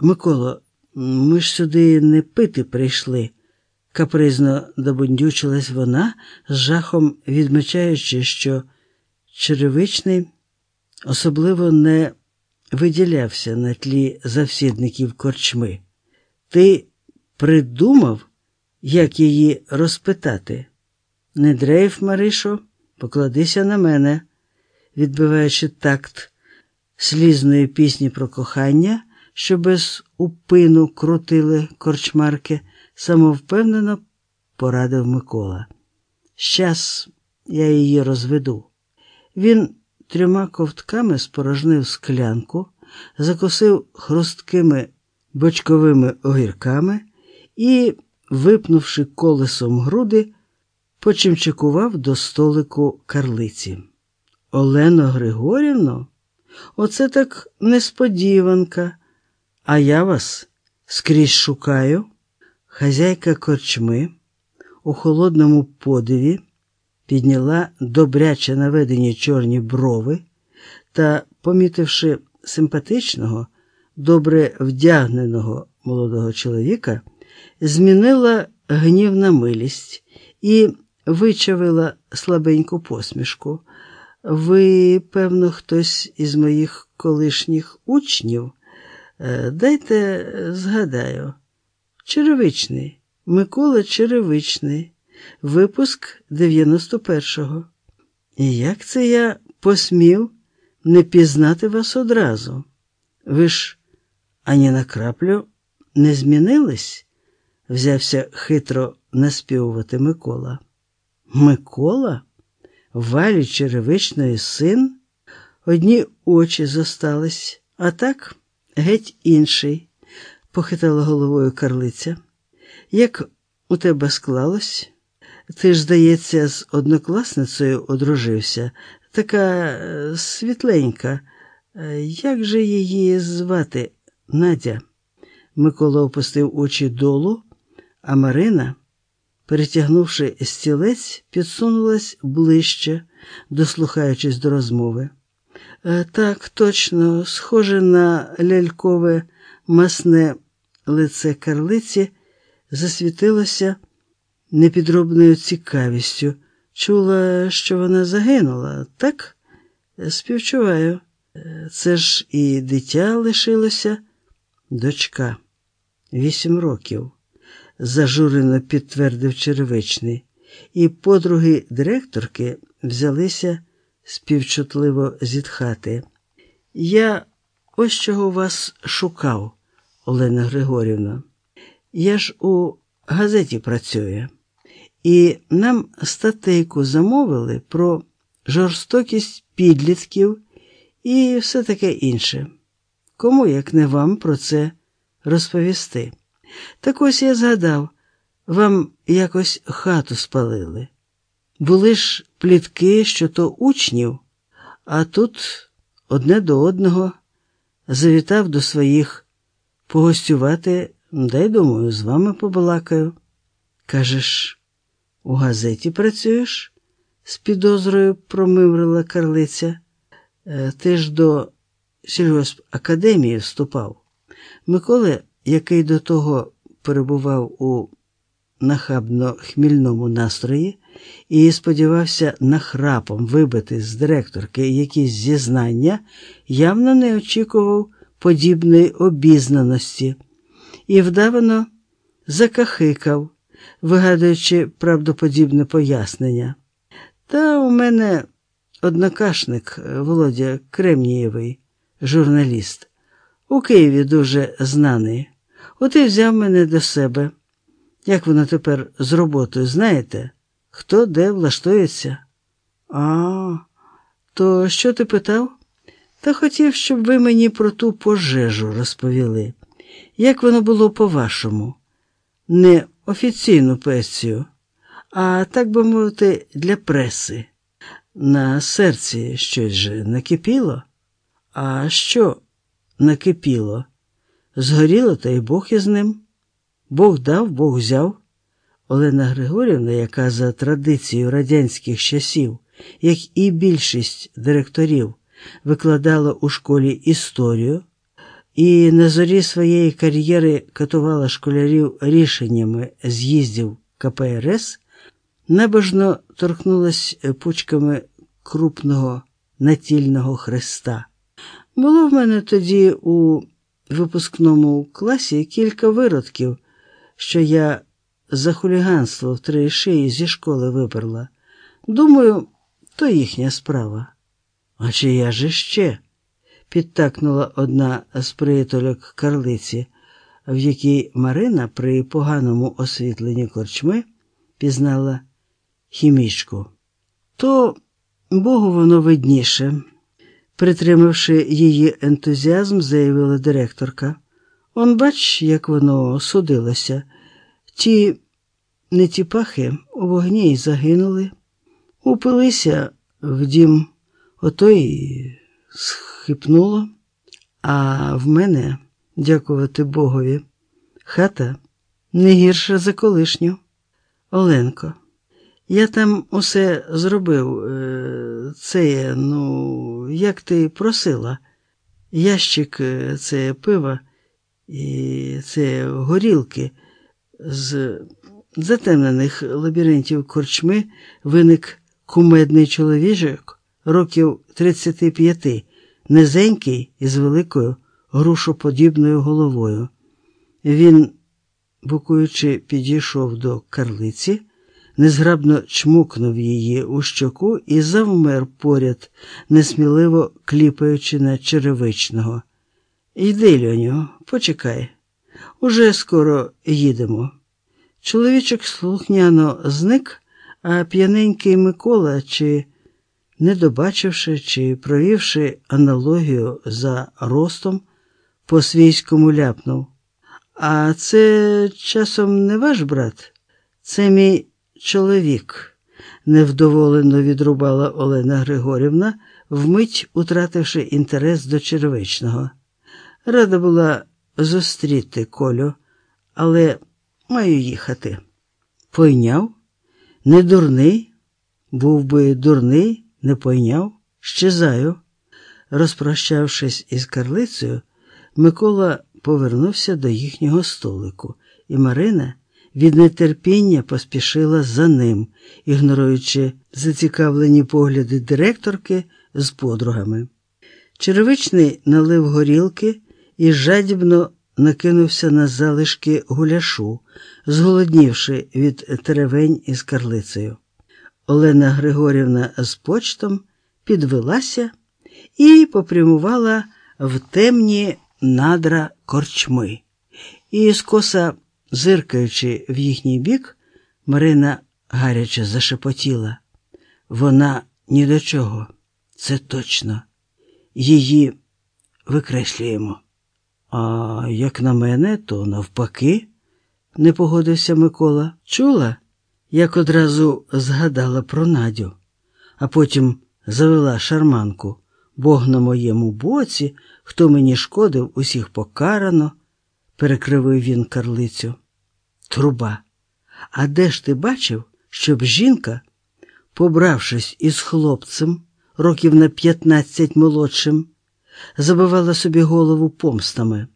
Миколо, ми ж сюди не пити прийшли, капризно добундючилась вона, з жахом відмічаючи, що черевичний особливо не виділявся на тлі завсідників корчми. Ти придумав, як її розпитати? Не дрейф, Маришо, покладися на мене, відбиваючи такт слізної пісні про кохання, що без упину крутили корчмарки, самовпевнено порадив Микола. Щас я її розведу. Він трьома ковтками спорожнив склянку, закусив хрусткими бочковими огірками і, випнувши колесом груди, почимчикував до столику карлиці. Олено Григорівно, оце так несподіванка, а я вас скрізь шукаю. Хазяйка корчми у холодному подиві підняла добряче наведені чорні брови та, помітивши симпатичного, добре вдягненого молодого чоловіка, змінила гнів на милість і вичавила слабеньку посмішку. Ви, певно, хтось із моїх колишніх учнів. Е, дайте згадаю, Черевичний, Микола Черевичний, випуск 91-го. І як це я посмів не пізнати вас одразу? Ви ж ані на краплю не змінились? взявся хитро наспівувати Микола. Микола? Валі Черевичної син? Одні очі зостались, а так геть інший, похитала головою карлиця. Як у тебе склалось? Ти ж, здається, з однокласницею одружився, така е, світленька. Е, як же її звати Надя? Микола опустив очі долу, а Марина, перетягнувши стілець, підсунулась ближче, дослухаючись до розмови. Е, так, точно, схоже на лялькове масне лице карлиці, засвітилося непідробною цікавістю. Чула, що вона загинула, так? Співчуваю. Це ж і дитя лишилося, дочка, вісім років, зажурено підтвердив черевичний, і подруги директорки взялися співчутливо зітхати. Я ось чого вас шукав, Олена Григорівна. Я ж у газеті працюю, і нам статейку замовили про жорстокість підлітків і все таке інше. Кому, як не вам, про це розповісти? Так ось я згадав, вам якось хату спалили. Були ж плітки, що то учнів, а тут одне до одного завітав до своїх погостювати, дай, думаю, з вами побалакаю. Кажеш, у газеті працюєш? з підозрою промиврила карлиця. «Е, ти ж до сільгоспакадемії вступав. Микола, який до того перебував у нахабно хмільному настрої і сподівався нахрапом вибити з директорки якісь зізнання, явно не очікував подібної обізнаності і вдавано закахикав, вигадуючи правдоподібне пояснення. Та у мене однокашник Володя Кремнієвий, журналіст, у Києві дуже знаний. От і взяв мене до себе. Як воно тепер з роботою, знаєте? Хто де влаштується? А, то що ти питав? Та хотів, щоб ви мені про ту пожежу розповіли. Як воно було по-вашому? Не офіційну песію, а так би мовити, для преси. На серці щось же накипіло? А що накипіло? Згоріло, та й Бог із ним. Бог дав, Бог взяв. Олена Григорівна, яка за традицією радянських часів, як і більшість директорів, викладала у школі історію і на зорі своєї кар'єри катувала школярів рішеннями з'їздів КПРС, небожно торкнулась пучками крупного натільного хреста. Було в мене тоді у випускному класі кілька виродків, що я за хуліганство в три шиї зі школи виперла. Думаю, то їхня справа. А чи я же ще? підтакнула одна з приятельок карлиці, в якій Марина при поганому освітленні корчми пізнала хімічку. То Богу воно видніше. Притримавши її ентузіазм, заявила директорка. Он бач, як воно судилося. Ті не ті пахи у вогні й загинули, упилися в дім, ото й схипнуло, а в мене, дякувати Богові, хата не гірша за колишню. Оленко, я там усе зробив. Е, це, ну, як ти просила, ящик е, це пива і це горілки з затемнених лабіринтів корчми виник кумедний чоловічок років 35, низенький із великою грушоподібною головою. Він, букуючи, підійшов до карлиці, незграбно чмукнув її у щоку і завмер поряд, несміливо кліпаючи на черевичного. Йди, льоню, почекай. Уже скоро їдемо. Чоловічок слухняно зник, а п'яненький Микола, чи не добачивши, чи провівши аналогію за ростом, по свійському ляпнув. А це часом не ваш брат, це мій чоловік, невдоволено відрубала Олена Григорівна, вмить утративши інтерес до червичного. Рада була зустріти Колю, але маю їхати. Пойняв? Не дурний? Був би дурний, не пойняв, щезаю. Розпрощавшись із карлицею, Микола повернувся до їхнього столику, і Марина від нетерпіння поспішила за ним, ігноруючи зацікавлені погляди директорки з подругами. Черевичний налив горілки і жадібно накинувся на залишки гуляшу, зголоднівши від теревень із карлицею. Олена Григорівна з почтом підвелася і попрямувала в темні надра корчми. І скоса, зиркаючи в їхній бік, Марина гаряче зашепотіла. Вона ні до чого, це точно. Її викреслюємо. А як на мене, то навпаки, не погодився Микола. Чула, як одразу згадала про Надю, а потім завела шарманку. Бог на моєму боці, хто мені шкодив, усіх покарано, перекривив він карлицю. Труба. А де ж ти бачив, щоб жінка, побравшись із хлопцем, років на п'ятнадцять молодшим, забивала собі голову помстами?